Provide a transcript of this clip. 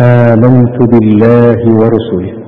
آمنت بالله ورسله.